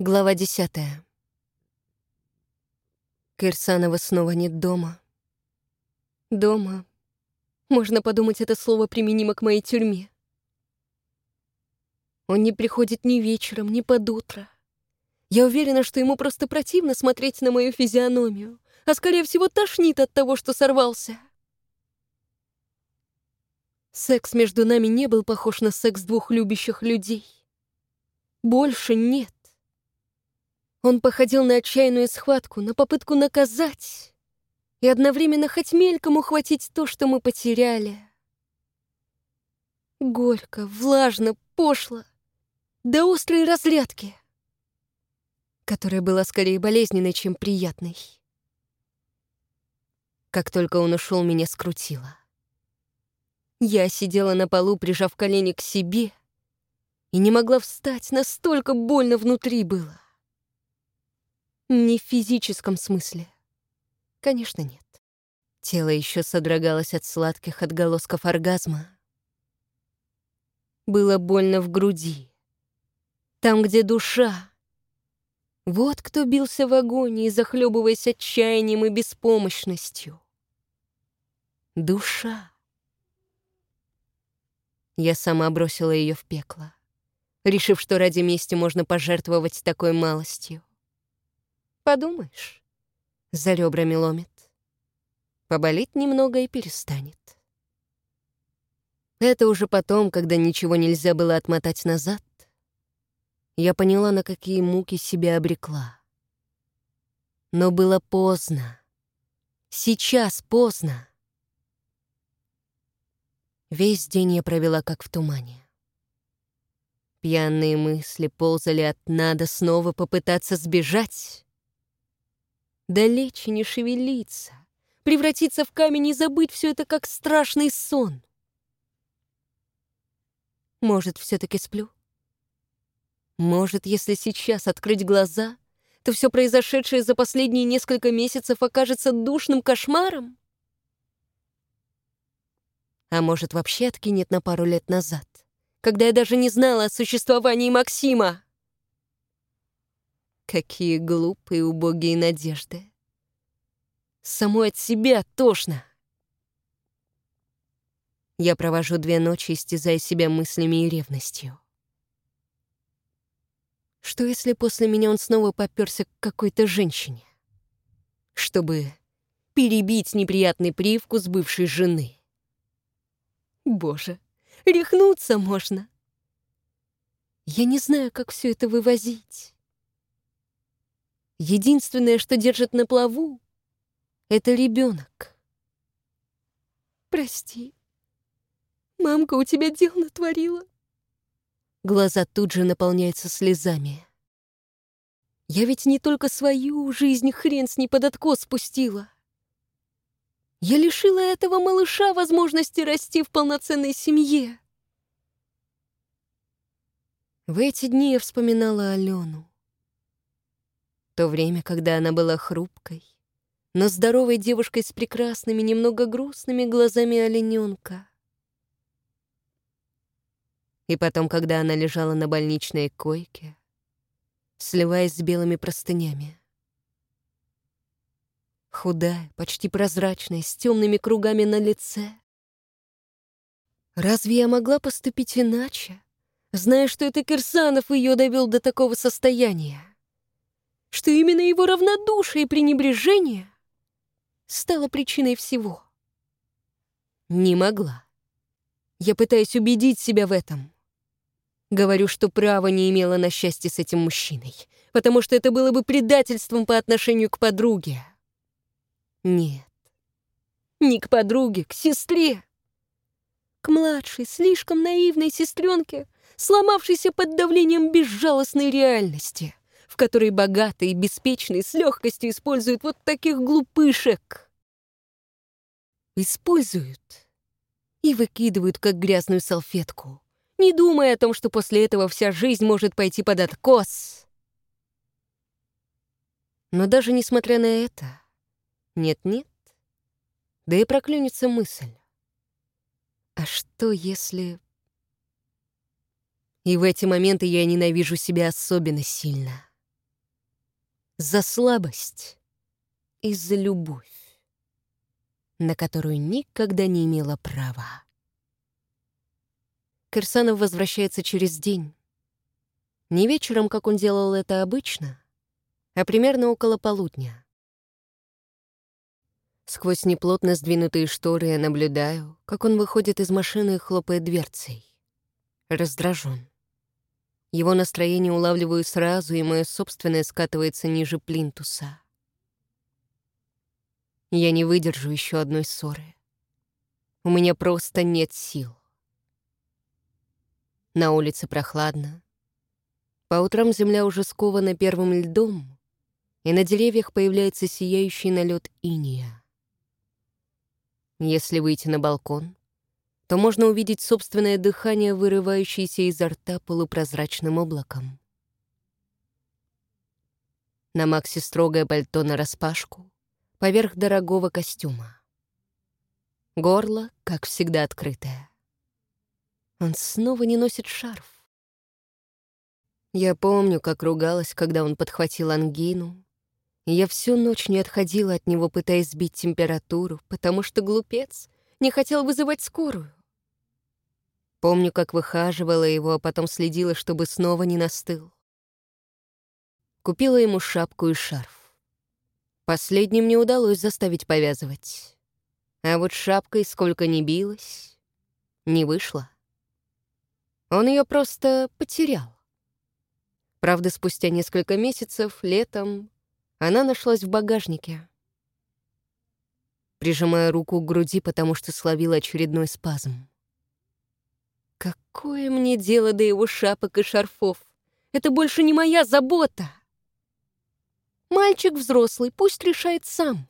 Глава десятая. Кирсанова снова нет дома. Дома. Можно подумать, это слово применимо к моей тюрьме. Он не приходит ни вечером, ни под утро. Я уверена, что ему просто противно смотреть на мою физиономию, а скорее всего тошнит от того, что сорвался. Секс между нами не был похож на секс двух любящих людей. Больше нет. Он походил на отчаянную схватку, на попытку наказать и одновременно хоть мельком ухватить то, что мы потеряли. Горько, влажно, пошло, до острой разрядки, которая была скорее болезненной, чем приятной. Как только он ушел, меня скрутило. Я сидела на полу, прижав колени к себе, и не могла встать, настолько больно внутри было. Не в физическом смысле. Конечно, нет. Тело еще содрогалось от сладких отголосков оргазма. Было больно в груди. Там, где душа. Вот кто бился в агонии, захлебываясь отчаянием и беспомощностью. Душа. Я сама бросила ее в пекло, решив, что ради мести можно пожертвовать такой малостью. Подумаешь, за ребрами ломит. Поболит немного и перестанет. Это уже потом, когда ничего нельзя было отмотать назад, я поняла, на какие муки себя обрекла. Но было поздно. Сейчас поздно. Весь день я провела как в тумане. Пьяные мысли ползали от «надо снова попытаться сбежать», да лечь и не шевелиться, превратиться в камень и забыть все это как страшный сон. Может, все-таки сплю? Может, если сейчас открыть глаза, то все произошедшее за последние несколько месяцев окажется душным кошмаром? А может, вообще откинет на пару лет назад, когда я даже не знала о существовании Максима? Какие глупые, убогие надежды. Самой от себя тошно. Я провожу две ночи, истязая себя мыслями и ревностью. Что если после меня он снова попёрся к какой-то женщине? Чтобы перебить неприятный привкус бывшей жены. Боже, рехнуться можно. Я не знаю, как все это вывозить. Единственное, что держит на плаву, это ребенок. Прости. Мамка у тебя дел натворила. Глаза тут же наполняются слезами. Я ведь не только свою жизнь хрен с ней под откос спустила. Я лишила этого малыша возможности расти в полноценной семье. В эти дни я вспоминала Алену. То время, когда она была хрупкой, но здоровой девушкой с прекрасными, немного грустными глазами олененка. И потом, когда она лежала на больничной койке, сливаясь с белыми простынями. Худая, почти прозрачная, с темными кругами на лице. Разве я могла поступить иначе, зная, что это Кирсанов ее довел до такого состояния? что именно его равнодушие и пренебрежение стало причиной всего. Не могла. Я пытаюсь убедить себя в этом. Говорю, что права не имела на счастье с этим мужчиной, потому что это было бы предательством по отношению к подруге. Нет. Не к подруге, к сестре. К младшей, слишком наивной сестренке, сломавшейся под давлением безжалостной реальности в которой богатые и беспечные с легкостью используют вот таких глупышек. Используют и выкидывают, как грязную салфетку, не думая о том, что после этого вся жизнь может пойти под откос. Но даже несмотря на это, нет-нет, да и проклюнется мысль. А что если... И в эти моменты я ненавижу себя особенно сильно. За слабость и за любовь, на которую никогда не имела права. Кирсанов возвращается через день. Не вечером, как он делал это обычно, а примерно около полудня. Сквозь неплотно сдвинутые шторы я наблюдаю, как он выходит из машины и хлопает дверцей. Раздражен. Его настроение улавливаю сразу, и мое собственное скатывается ниже плинтуса. Я не выдержу еще одной ссоры. У меня просто нет сил. На улице прохладно. По утрам земля уже скована первым льдом, и на деревьях появляется сияющий налет иния. Если выйти на балкон, то можно увидеть собственное дыхание, вырывающееся изо рта полупрозрачным облаком. На Максе строгое пальто нараспашку, поверх дорогого костюма. Горло, как всегда, открытое. Он снова не носит шарф. Я помню, как ругалась, когда он подхватил ангину, я всю ночь не отходила от него, пытаясь сбить температуру, потому что глупец не хотел вызывать скорую. Помню, как выхаживала его, а потом следила, чтобы снова не настыл. Купила ему шапку и шарф. Последним мне удалось заставить повязывать. А вот шапкой сколько ни билась, не вышло. Он ее просто потерял. Правда, спустя несколько месяцев, летом, она нашлась в багажнике. Прижимая руку к груди, потому что словила очередной спазм. Какое мне дело до его шапок и шарфов? Это больше не моя забота. Мальчик взрослый, пусть решает сам.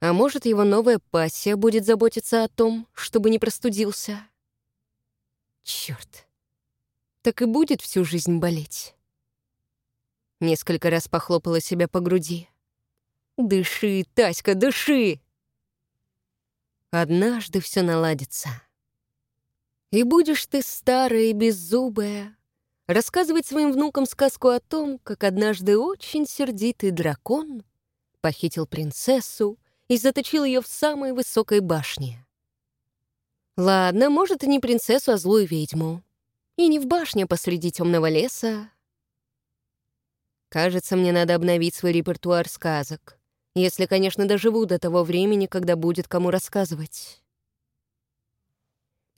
А может, его новая пассия будет заботиться о том, чтобы не простудился? Черт, так и будет всю жизнь болеть. Несколько раз похлопала себя по груди. «Дыши, Таська, дыши!» Однажды все наладится. И будешь ты старая и беззубая, рассказывать своим внукам сказку о том, как однажды очень сердитый дракон похитил принцессу и заточил ее в самой высокой башне. Ладно, может, и не принцессу, а злую ведьму. И не в башне посреди темного леса, Кажется, мне надо обновить свой репертуар сказок. Если, конечно, доживу до того времени, когда будет кому рассказывать.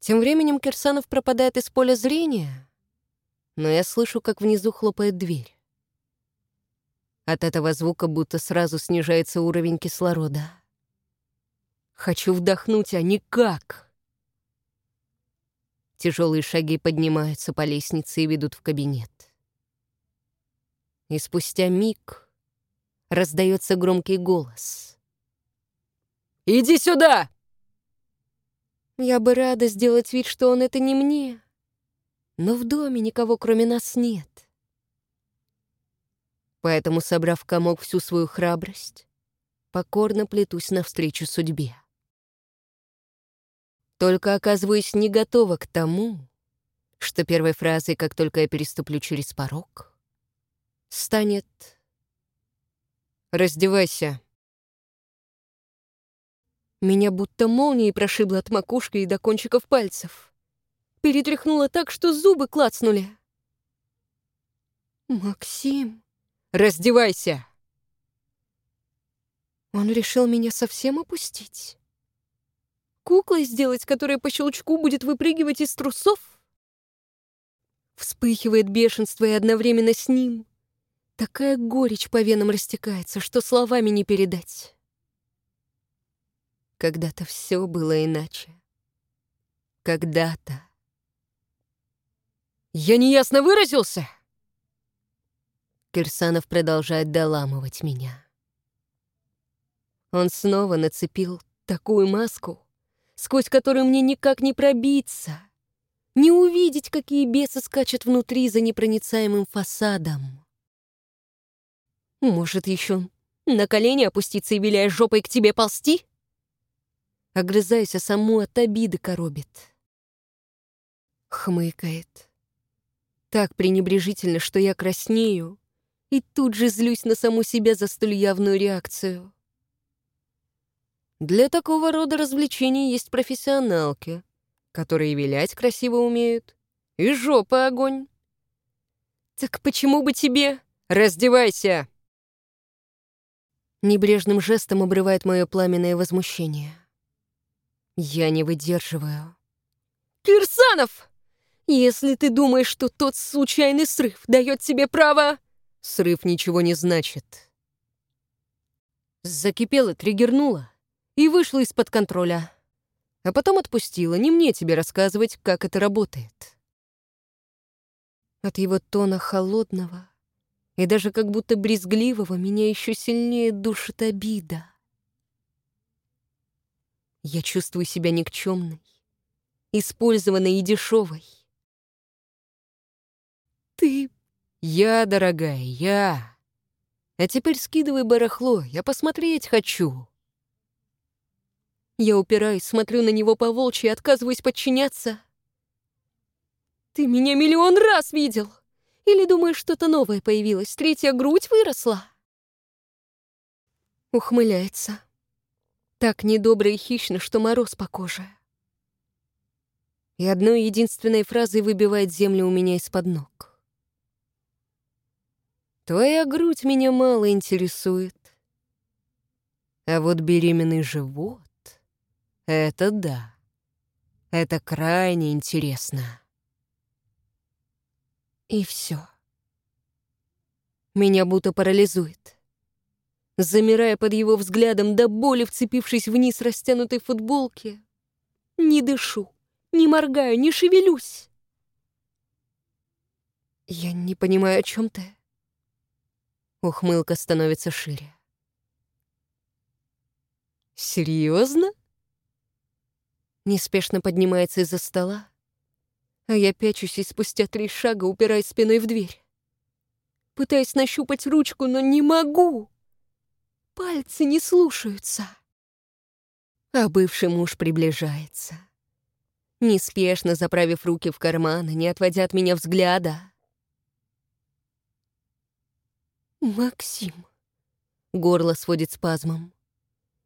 Тем временем Кирсанов пропадает из поля зрения, но я слышу, как внизу хлопает дверь. От этого звука будто сразу снижается уровень кислорода. Хочу вдохнуть, а никак. Тяжелые шаги поднимаются по лестнице и ведут в кабинет и спустя миг раздается громкий голос. «Иди сюда!» Я бы рада сделать вид, что он это не мне, но в доме никого кроме нас нет. Поэтому, собрав комок всю свою храбрость, покорно плетусь навстречу судьбе. Только оказываюсь не готова к тому, что первой фразой, как только я переступлю через порог — станет «Раздевайся». Меня будто молнией прошибло от макушки и до кончиков пальцев. Перетряхнуло так, что зубы клацнули. «Максим...» «Раздевайся!» Он решил меня совсем опустить? Куклой сделать, которая по щелчку будет выпрыгивать из трусов? Вспыхивает бешенство и одновременно с ним Такая горечь по венам растекается, что словами не передать. Когда-то все было иначе. Когда-то. «Я неясно выразился?» Кирсанов продолжает доламывать меня. Он снова нацепил такую маску, сквозь которую мне никак не пробиться, не увидеть, какие бесы скачут внутри за непроницаемым фасадом. Может, еще на колени опуститься и, виляя жопой, к тебе ползти? Огрызаясь, а саму от обиды коробит. Хмыкает. Так пренебрежительно, что я краснею и тут же злюсь на саму себя за столь явную реакцию. Для такого рода развлечений есть профессионалки, которые вилять красиво умеют, и жопа огонь. Так почему бы тебе... Раздевайся! Небрежным жестом обрывает мое пламенное возмущение. Я не выдерживаю. «Кирсанов! Если ты думаешь, что тот случайный срыв дает тебе право...» Срыв ничего не значит. Закипела, триггернула и вышла из-под контроля. А потом отпустила. Не мне тебе рассказывать, как это работает. От его тона холодного и даже как будто брезгливого меня еще сильнее душит обида. Я чувствую себя никчемной, использованной и дешевой. Ты «Я, дорогая, я. А теперь скидывай барахло, я посмотреть хочу». Я упираюсь, смотрю на него по волчьи и отказываюсь подчиняться. «Ты меня миллион раз видел! Или думаешь, что-то новое появилось? Третья грудь выросла?» Ухмыляется. Так недобро и хищно, что мороз по коже. И одной единственной фразой выбивает землю у меня из-под ног. Твоя грудь меня мало интересует. А вот беременный живот — это да. Это крайне интересно. И все. Меня будто парализует. Замирая под его взглядом, до боли вцепившись вниз растянутой футболки, не дышу, не моргаю, не шевелюсь. Я не понимаю, о чем ты. Ухмылка становится шире. Серьезно? Неспешно поднимается из-за стола, а я пячусь и спустя три шага упираюсь спиной в дверь. Пытаюсь нащупать ручку, но не могу. Пальцы не слушаются. А бывший муж приближается. Неспешно заправив руки в карманы, не отводя от меня взгляда. «Максим!» Горло сводит спазмом.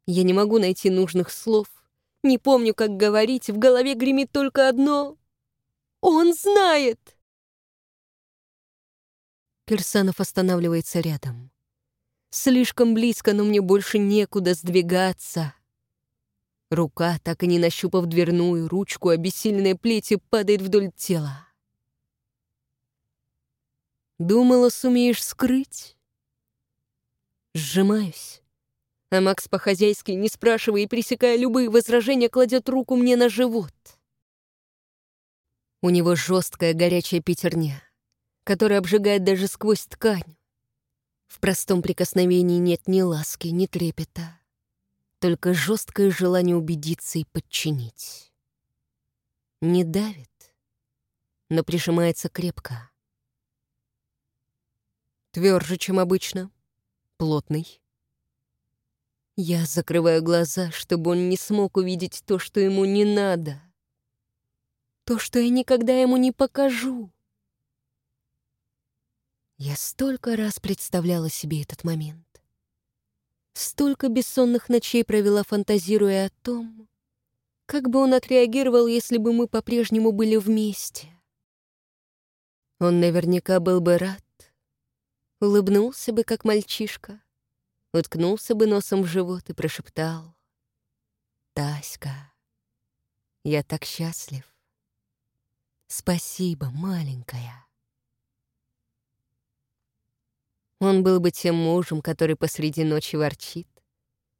Я не могу найти нужных слов. Не помню, как говорить, в голове гремит только одно. «Он знает!» Кирсанов останавливается рядом. Слишком близко, но мне больше некуда сдвигаться. Рука, так и не нащупав дверную ручку, обессиленной плети падает вдоль тела. Думала, сумеешь скрыть? Сжимаюсь. А Макс по-хозяйски, не спрашивая и пресекая любые возражения, кладет руку мне на живот. У него жесткая горячая пятерня, которая обжигает даже сквозь ткань. В простом прикосновении нет ни ласки, ни трепета, только жесткое желание убедиться и подчинить. Не давит, но прижимается крепко. Тверже, чем обычно — плотный. Я закрываю глаза, чтобы он не смог увидеть то, что ему не надо. То, что я никогда ему не покажу. Я столько раз представляла себе этот момент. Столько бессонных ночей провела, фантазируя о том, как бы он отреагировал, если бы мы по-прежнему были вместе. Он наверняка был бы рад, улыбнулся бы, как мальчишка, уткнулся бы носом в живот и прошептал. «Таська, я так счастлив. Спасибо, маленькая». Он был бы тем мужем, который посреди ночи ворчит,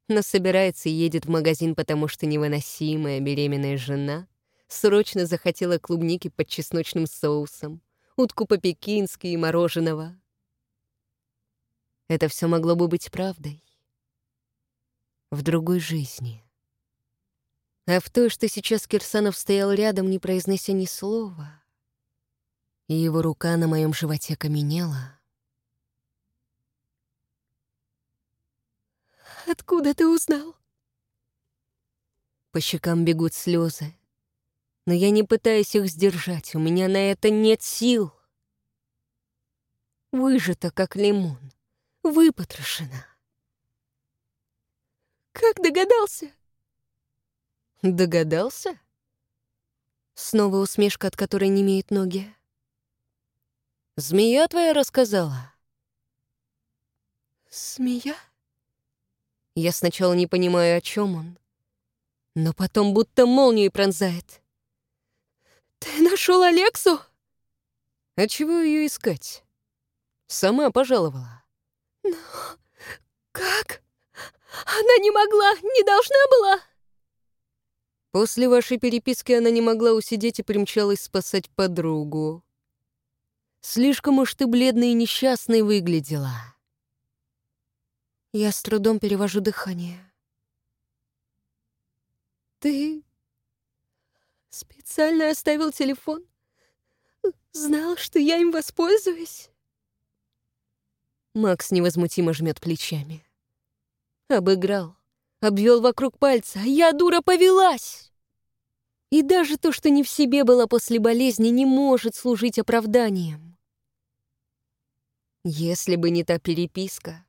но собирается и едет в магазин, потому что невыносимая беременная жена срочно захотела клубники под чесночным соусом, утку по-пекински и мороженого — это все могло бы быть правдой. В другой жизни. А в той, что сейчас Кирсанов стоял рядом, не произнося ни слова, и его рука на моем животе каменела. «Откуда ты узнал?» По щекам бегут слезы, но я не пытаюсь их сдержать, у меня на это нет сил. выжата, как лимон, выпотрошена. «Как догадался?» «Догадался?» Снова усмешка, от которой не имеют ноги. «Змея твоя рассказала?» «Змея?» Я сначала не понимаю, о чем он, но потом будто молнией пронзает. «Ты нашел Алексу?» «А чего ее искать?» «Сама пожаловала». «Но как? Она не могла, не должна была?» После вашей переписки она не могла усидеть и примчалась спасать подругу. Слишком уж ты бледной и несчастной выглядела. Я с трудом перевожу дыхание. Ты специально оставил телефон? Знал, что я им воспользуюсь? Макс невозмутимо жмет плечами. Обыграл, обвел вокруг пальца, а я, дура, повелась. И даже то, что не в себе была после болезни, не может служить оправданием. Если бы не та переписка,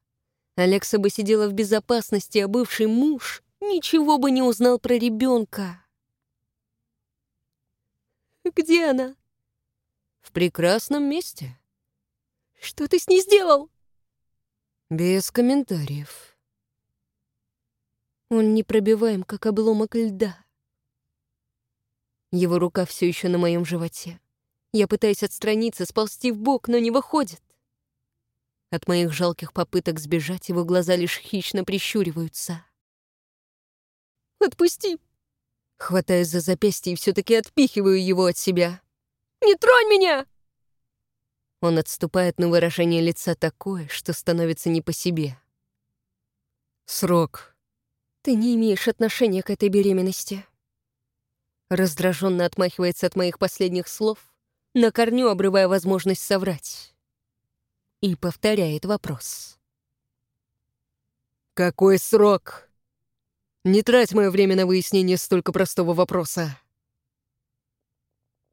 Алекса бы сидела в безопасности, а бывший муж ничего бы не узнал про ребенка. Где она? В прекрасном месте. Что ты с ней сделал? Без комментариев. Он непробиваем, как обломок льда. Его рука все еще на моем животе. Я пытаюсь отстраниться, сползти в бок, но не выходит. От моих жалких попыток сбежать его глаза лишь хищно прищуриваются. «Отпусти!» Хватаюсь за запястье и все-таки отпихиваю его от себя. «Не тронь меня!» Он отступает, но выражение лица такое, что становится не по себе. «Срок». «Ты не имеешь отношения к этой беременности». Раздраженно отмахивается от моих последних слов, на корню обрывая возможность соврать и повторяет вопрос. «Какой срок?» «Не трать мое время на выяснение столько простого вопроса».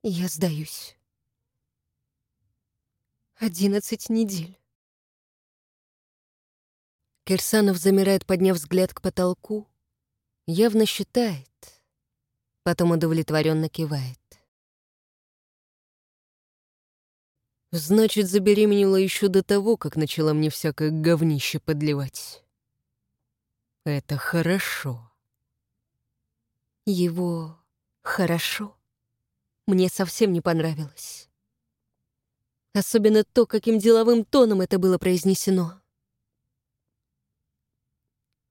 Я сдаюсь. Одиннадцать недель. Кирсанов замирает, подняв взгляд к потолку, явно считает, потом удовлетворенно кивает. Значит, забеременела еще до того, как начала мне всякое говнище подливать. Это хорошо. Его хорошо мне совсем не понравилось. Особенно то, каким деловым тоном это было произнесено.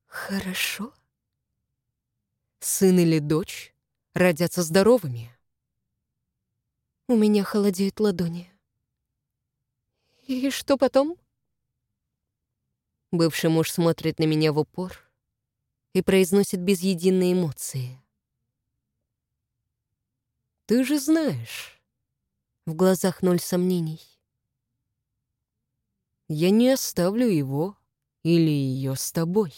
Хорошо? Сын или дочь родятся здоровыми. У меня холодеют ладони. «И что потом?» Бывший муж смотрит на меня в упор и произносит без единой эмоции. «Ты же знаешь». В глазах ноль сомнений. «Я не оставлю его или ее с тобой».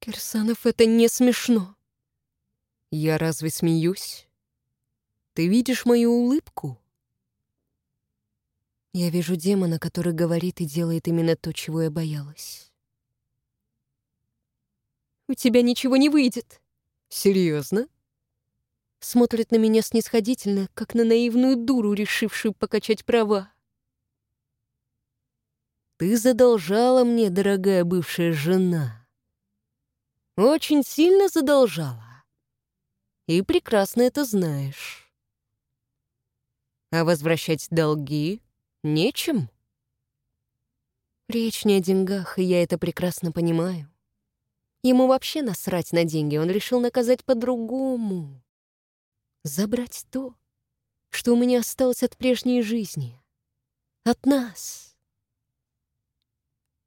«Кирсанов, это не смешно». «Я разве смеюсь? Ты видишь мою улыбку?» Я вижу демона, который говорит и делает именно то, чего я боялась. «У тебя ничего не выйдет!» «Серьезно?» Смотрит на меня снисходительно, как на наивную дуру, решившую покачать права. «Ты задолжала мне, дорогая бывшая жена. Очень сильно задолжала. И прекрасно это знаешь. А возвращать долги Нечем? Речь не о деньгах, и я это прекрасно понимаю. Ему вообще насрать на деньги, он решил наказать по-другому. Забрать то, что у меня осталось от прежней жизни. От нас.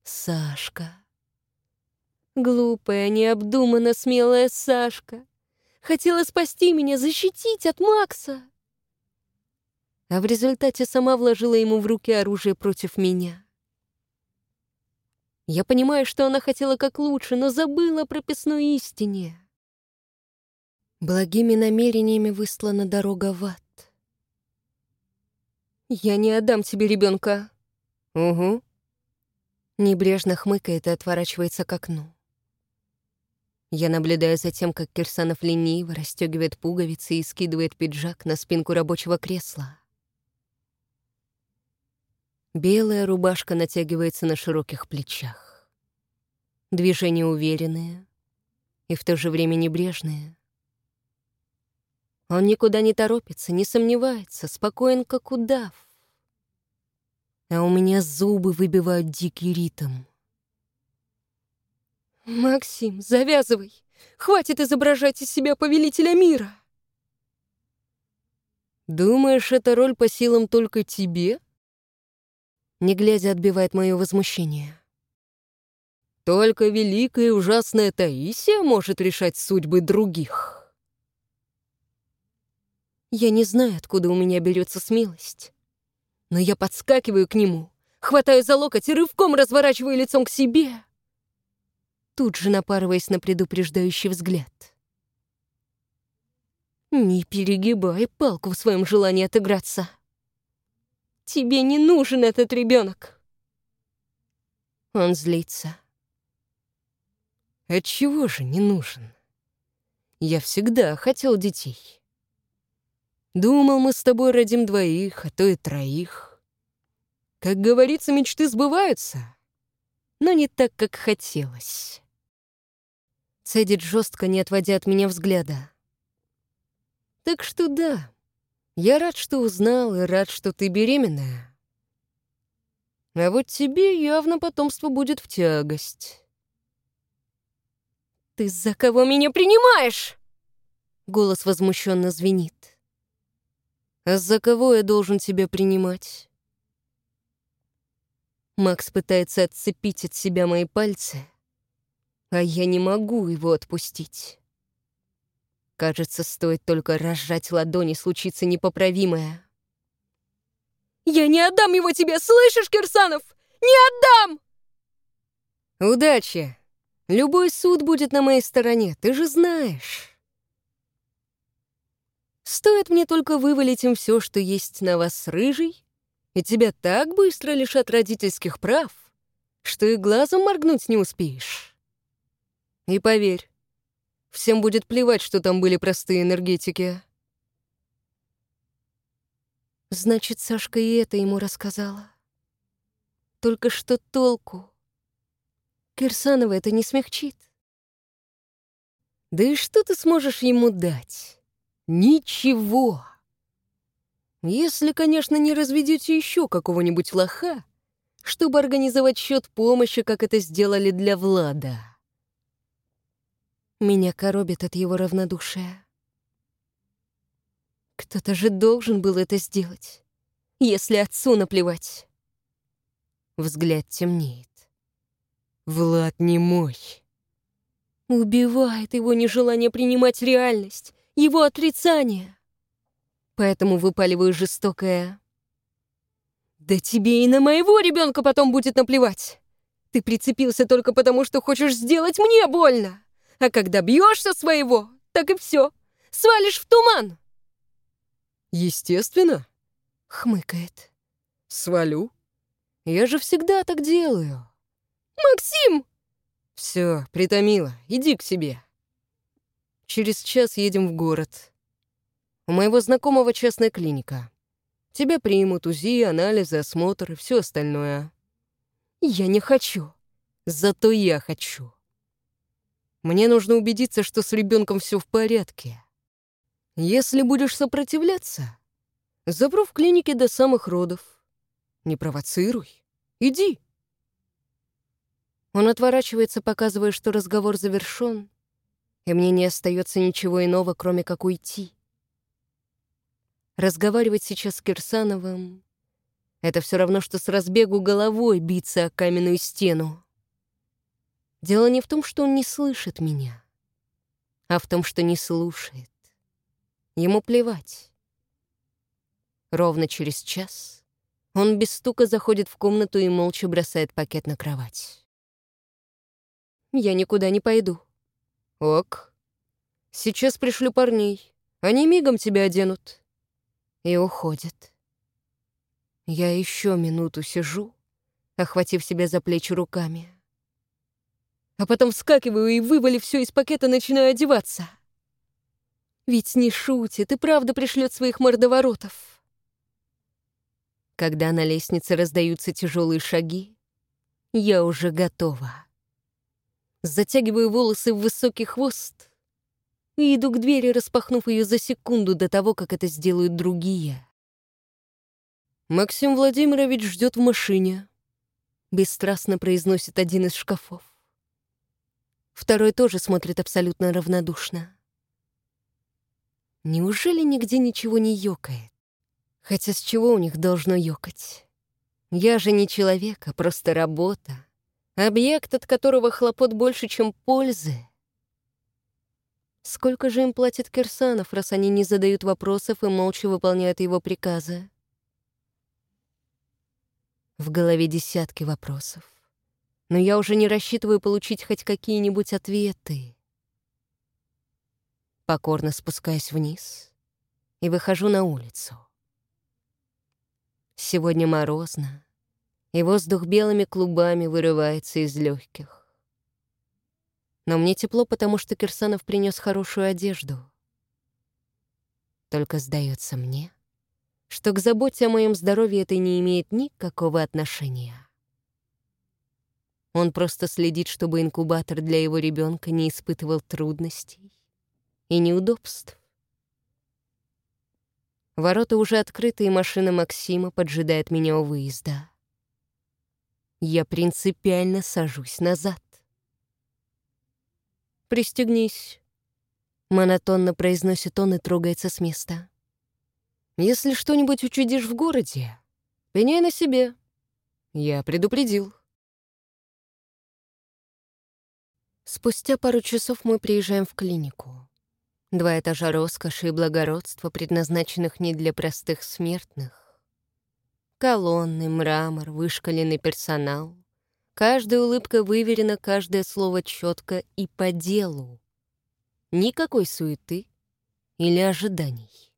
Сашка. Глупая, необдуманно смелая Сашка. Хотела спасти меня, защитить от Макса а в результате сама вложила ему в руки оружие против меня. Я понимаю, что она хотела как лучше, но забыла про прописной истине. Благими намерениями выслана дорога в ад. Я не отдам тебе ребенка. Угу. Небрежно хмыкает и отворачивается к окну. Я наблюдаю за тем, как Кирсанов лениво расстегивает пуговицы и скидывает пиджак на спинку рабочего кресла. Белая рубашка натягивается на широких плечах. Движения уверенные и в то же время небрежные. Он никуда не торопится, не сомневается, спокоен, как удав. А у меня зубы выбивают дикий ритм. «Максим, завязывай! Хватит изображать из себя повелителя мира!» «Думаешь, эта роль по силам только тебе?» Не глядя, отбивает мое возмущение. «Только великая и ужасная Таисия может решать судьбы других». Я не знаю, откуда у меня берется смелость. Но я подскакиваю к нему, хватаю за локоть и рывком разворачиваю лицом к себе тут же напарываясь на предупреждающий взгляд. «Не перегибай палку в своем желании отыграться. Тебе не нужен этот ребенок. Он злится. Отчего же не нужен? Я всегда хотел детей. Думал, мы с тобой родим двоих, а то и троих. Как говорится, мечты сбываются, но не так, как хотелось. Цедит жестко, не отводя от меня взгляда. Так что да, я рад, что узнал, и рад, что ты беременная. А вот тебе явно потомство будет в тягость. «Ты за кого меня принимаешь?» Голос возмущенно звенит. «А за кого я должен тебя принимать?» Макс пытается отцепить от себя мои пальцы, а я не могу его отпустить. Кажется, стоит только разжать ладони, случится непоправимое. «Я не отдам его тебе, слышишь, Кирсанов? Не отдам!» «Удачи! Любой суд будет на моей стороне, ты же знаешь!» Стоит мне только вывалить им все, что есть на вас с рыжей, и тебя так быстро лишат родительских прав, что и глазом моргнуть не успеешь. И поверь, всем будет плевать, что там были простые энергетики. Значит, Сашка и это ему рассказала. Только что толку? Кирсанова это не смягчит. Да и что ты сможешь ему дать? Ничего. Если, конечно, не разведете еще какого-нибудь лоха, чтобы организовать счет помощи, как это сделали для Влада. Меня коробит от его равнодушия. Кто-то же должен был это сделать, если отцу наплевать. Взгляд темнеет. Влад не мой. Убивает его нежелание принимать реальность, его отрицание. Поэтому выпаливаю жестокое. Да тебе и на моего ребенка потом будет наплевать. Ты прицепился только потому, что хочешь сделать мне больно. А когда бьешься своего, так и все. Свалишь в туман. Естественно, хмыкает. Свалю. Я же всегда так делаю. Максим! Все, притомила. Иди к себе. Через час едем в город. У моего знакомого частная клиника. Тебя примут УЗИ, анализы, осмотр и все остальное. Я не хочу. Зато я хочу. Мне нужно убедиться, что с ребенком все в порядке. Если будешь сопротивляться, запру в клинике до самых родов. Не провоцируй. Иди. Он отворачивается, показывая, что разговор завершен, и мне не остается ничего иного, кроме как уйти. Разговаривать сейчас с Кирсановым — это все равно, что с разбегу головой биться о каменную стену. Дело не в том, что он не слышит меня, а в том, что не слушает. Ему плевать. Ровно через час он без стука заходит в комнату и молча бросает пакет на кровать. «Я никуда не пойду». «Ок. Сейчас пришлю парней. Они мигом тебя оденут». И уходит. Я еще минуту сижу, охватив себя за плечи руками. А потом вскакиваю и, вывалив все из пакета, начинаю одеваться. Ведь не шутит, и правда пришлет своих мордоворотов. Когда на лестнице раздаются тяжелые шаги, я уже готова. Затягиваю волосы в высокий хвост и иду к двери, распахнув ее за секунду до того, как это сделают другие. «Максим Владимирович ждет в машине», — бесстрастно произносит один из шкафов. Второй тоже смотрит абсолютно равнодушно. Неужели нигде ничего не ёкает? Хотя с чего у них должно ёкать? Я же не человек, а просто работа. Объект, от которого хлопот больше, чем пользы. Сколько же им платит Кирсанов, раз они не задают вопросов и молча выполняют его приказы? В голове десятки вопросов. Но я уже не рассчитываю получить хоть какие-нибудь ответы. Покорно спускаюсь вниз и выхожу на улицу. Сегодня морозно, и воздух белыми клубами вырывается из легких. Но мне тепло, потому что Кирсанов принес хорошую одежду. Только сдается мне, что к заботе о моем здоровье это не имеет никакого отношения. Он просто следит, чтобы инкубатор для его ребенка не испытывал трудностей и неудобств. Ворота уже открыты, и машина Максима поджидает меня у выезда. Я принципиально сажусь назад. «Пристегнись», — монотонно произносит он и трогается с места. Если что-нибудь учудишь в городе, пеняй на себе. Я предупредил. Спустя пару часов мы приезжаем в клинику. Два этажа роскоши и благородства, предназначенных не для простых смертных. Колонны, мрамор, вышкаленный персонал. Каждая улыбка выверена, каждое слово четко и по делу. Никакой суеты или ожиданий.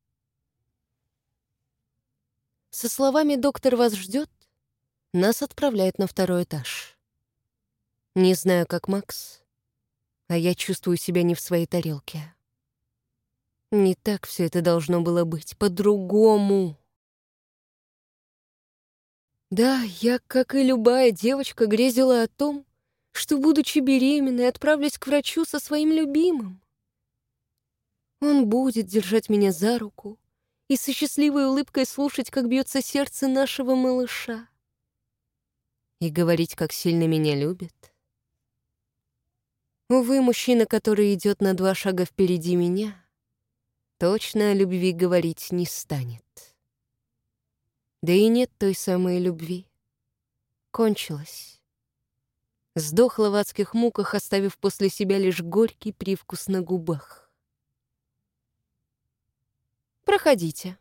Со словами «доктор вас ждет» нас отправляют на второй этаж. Не знаю, как Макс, а я чувствую себя не в своей тарелке. Не так все это должно было быть, по-другому. Да, я, как и любая девочка, грезила о том, что, будучи беременной, отправлюсь к врачу со своим любимым. Он будет держать меня за руку, и со счастливой улыбкой слушать, как бьется сердце нашего малыша. И говорить, как сильно меня любит. Увы, мужчина, который идет на два шага впереди меня, точно о любви говорить не станет. Да и нет той самой любви. Кончилась. Сдохла в адских муках, оставив после себя лишь горький привкус на губах. Проходите».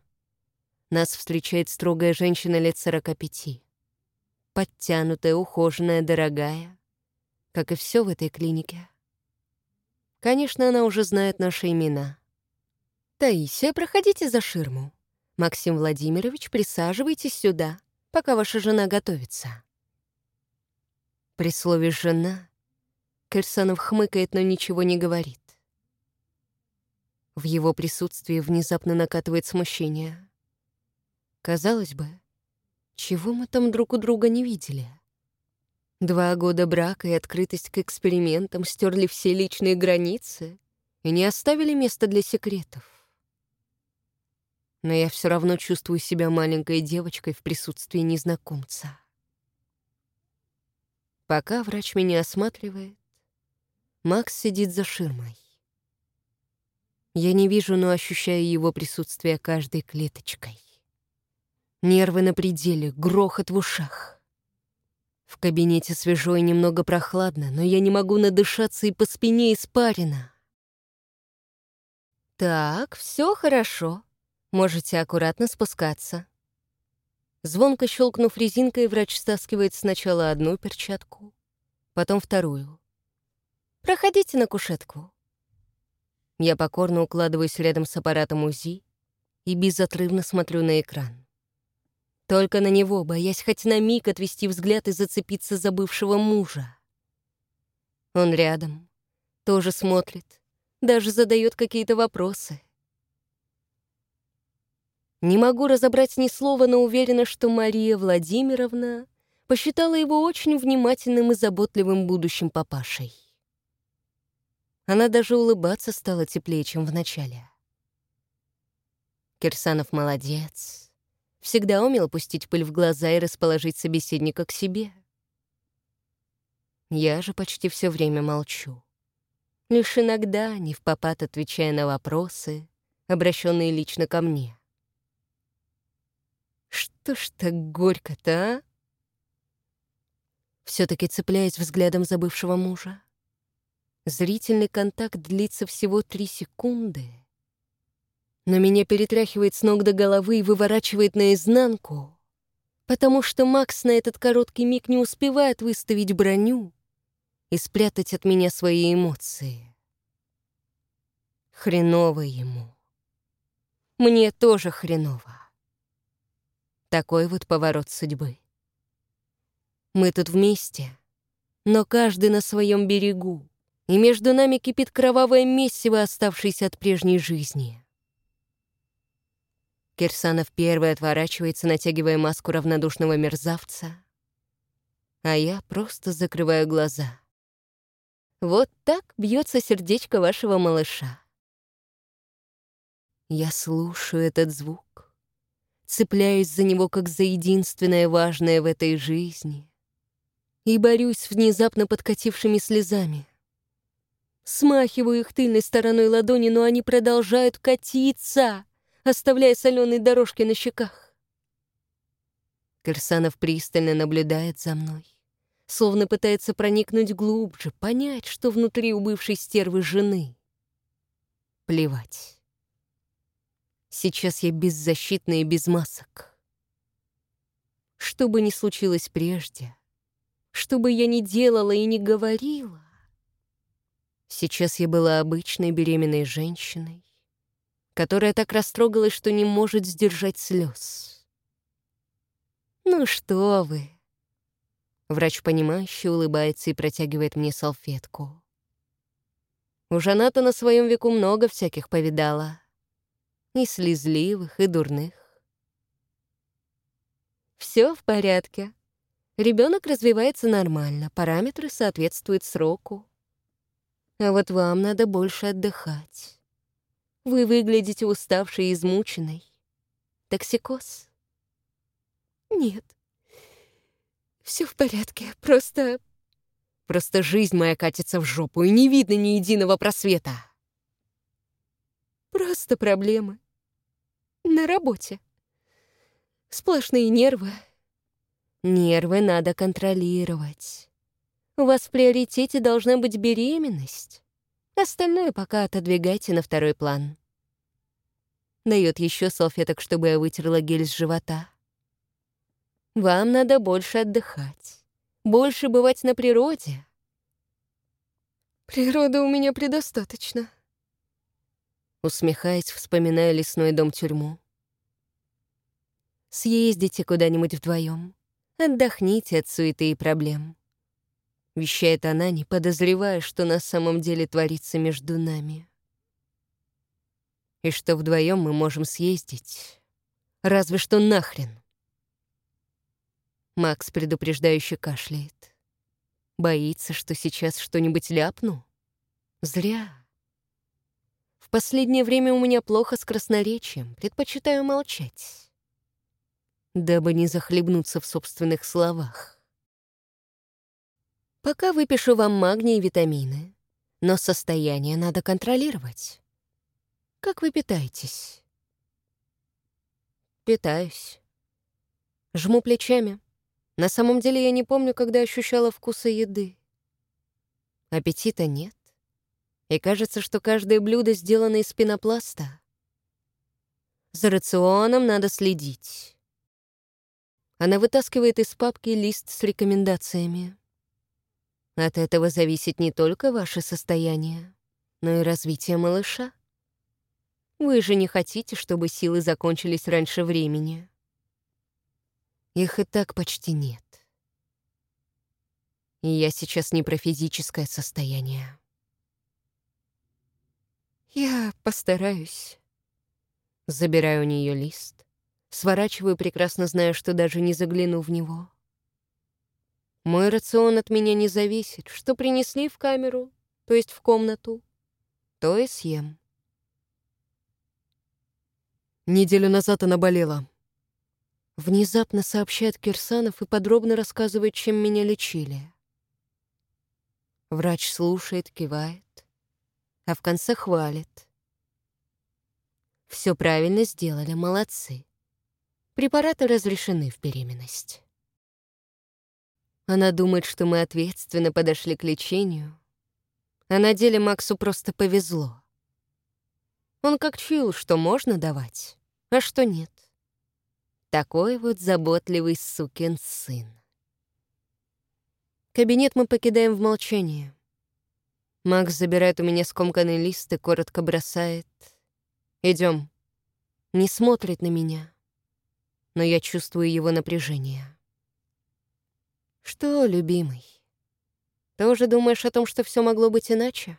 Нас встречает строгая женщина лет сорока пяти. Подтянутая, ухоженная, дорогая. Как и все в этой клинике. Конечно, она уже знает наши имена. «Таисия, проходите за ширму. Максим Владимирович, присаживайтесь сюда, пока ваша жена готовится». При слове «жена» Кирсанов хмыкает, но ничего не говорит. В его присутствии внезапно накатывает смущение. Казалось бы, чего мы там друг у друга не видели? Два года брака и открытость к экспериментам стерли все личные границы и не оставили места для секретов. Но я все равно чувствую себя маленькой девочкой в присутствии незнакомца. Пока врач меня осматривает, Макс сидит за ширмой. Я не вижу, но ощущаю его присутствие каждой клеточкой. Нервы на пределе, грохот в ушах. В кабинете свежо и немного прохладно, но я не могу надышаться и по спине испарина. «Так, все хорошо. Можете аккуратно спускаться». Звонко щелкнув резинкой, врач стаскивает сначала одну перчатку, потом вторую. «Проходите на кушетку. Я покорно укладываюсь рядом с аппаратом УЗИ и безотрывно смотрю на экран. Только на него, боясь хоть на миг отвести взгляд и зацепиться за бывшего мужа. Он рядом, тоже смотрит, даже задает какие-то вопросы. Не могу разобрать ни слова, но уверена, что Мария Владимировна посчитала его очень внимательным и заботливым будущим папашей. Она даже улыбаться стала теплее, чем в начале. Кирсанов молодец. Всегда умел пустить пыль в глаза и расположить собеседника к себе. Я же почти все время молчу. Лишь иногда, не в попад отвечая на вопросы, обращенные лично ко мне. Что ж так горько-то, а? Все-таки цепляясь взглядом забывшего мужа. Зрительный контакт длится всего три секунды, но меня перетряхивает с ног до головы и выворачивает наизнанку, потому что Макс на этот короткий миг не успевает выставить броню и спрятать от меня свои эмоции. Хреново ему. Мне тоже хреново. Такой вот поворот судьбы. Мы тут вместе, но каждый на своем берегу, и между нами кипит кровавое месиво, оставшееся от прежней жизни. Кирсанов первый отворачивается, натягивая маску равнодушного мерзавца, а я просто закрываю глаза. Вот так бьется сердечко вашего малыша. Я слушаю этот звук, цепляюсь за него как за единственное важное в этой жизни и борюсь с внезапно подкатившими слезами. Смахиваю их тыльной стороной ладони, но они продолжают катиться, оставляя соленые дорожки на щеках. Кирсанов пристально наблюдает за мной, словно пытается проникнуть глубже, понять, что внутри у бывшей стервы жены. Плевать. Сейчас я беззащитна и без масок. Что бы ни случилось прежде, что бы я ни делала и ни говорила, сейчас я была обычной беременной женщиной, которая так растрогалась, что не может сдержать слез. «Ну что вы?» Врач, понимающе улыбается и протягивает мне салфетку. У Жаната на своем веку много всяких повидала и слезливых, и дурных. Все в порядке. Ребенок развивается нормально, параметры соответствуют сроку. А вот вам надо больше отдыхать. Вы выглядите уставшей и измученной. Токсикоз? Нет. Все в порядке, просто... Просто жизнь моя катится в жопу, и не видно ни единого просвета. Просто проблемы. На работе. Сплошные нервы. Нервы надо контролировать. У вас в приоритете должна быть беременность. Остальное пока отодвигайте на второй план. Дает еще салфеток, чтобы я вытерла гель с живота. Вам надо больше отдыхать. Больше бывать на природе. Природы у меня предостаточно усмехаясь, вспоминая лесной дом-тюрьму. «Съездите куда-нибудь вдвоем, отдохните от суеты и проблем», — вещает она, не подозревая, что на самом деле творится между нами. И что вдвоем мы можем съездить. Разве что нахрен. Макс предупреждающе кашляет. Боится, что сейчас что-нибудь ляпну? Зря последнее время у меня плохо с красноречием, предпочитаю молчать, дабы не захлебнуться в собственных словах. Пока выпишу вам магний и витамины, но состояние надо контролировать. Как вы питаетесь? Питаюсь. Жму плечами. На самом деле я не помню, когда ощущала вкуса еды. Аппетита нет и кажется, что каждое блюдо сделано из пенопласта. За рационом надо следить. Она вытаскивает из папки лист с рекомендациями. От этого зависит не только ваше состояние, но и развитие малыша. Вы же не хотите, чтобы силы закончились раньше времени. Их и так почти нет. И я сейчас не про физическое состояние. Я постараюсь. Забираю у нее лист, сворачиваю, прекрасно зная, что даже не загляну в него. Мой рацион от меня не зависит. Что принесли в камеру, то есть в комнату, то и съем. Неделю назад она болела. Внезапно сообщает Кирсанов и подробно рассказывает, чем меня лечили. Врач слушает, кивает, а в конце хвалит. Все правильно сделали, молодцы. Препараты разрешены в беременность. Она думает, что мы ответственно подошли к лечению, а на деле Максу просто повезло. Он как чуял, что можно давать, а что нет. Такой вот заботливый сукин сын. Кабинет мы покидаем в молчании. Макс забирает у меня скомканный лист и коротко бросает. Идем. Не смотрит на меня, но я чувствую его напряжение. Что, любимый, тоже думаешь о том, что все могло быть иначе?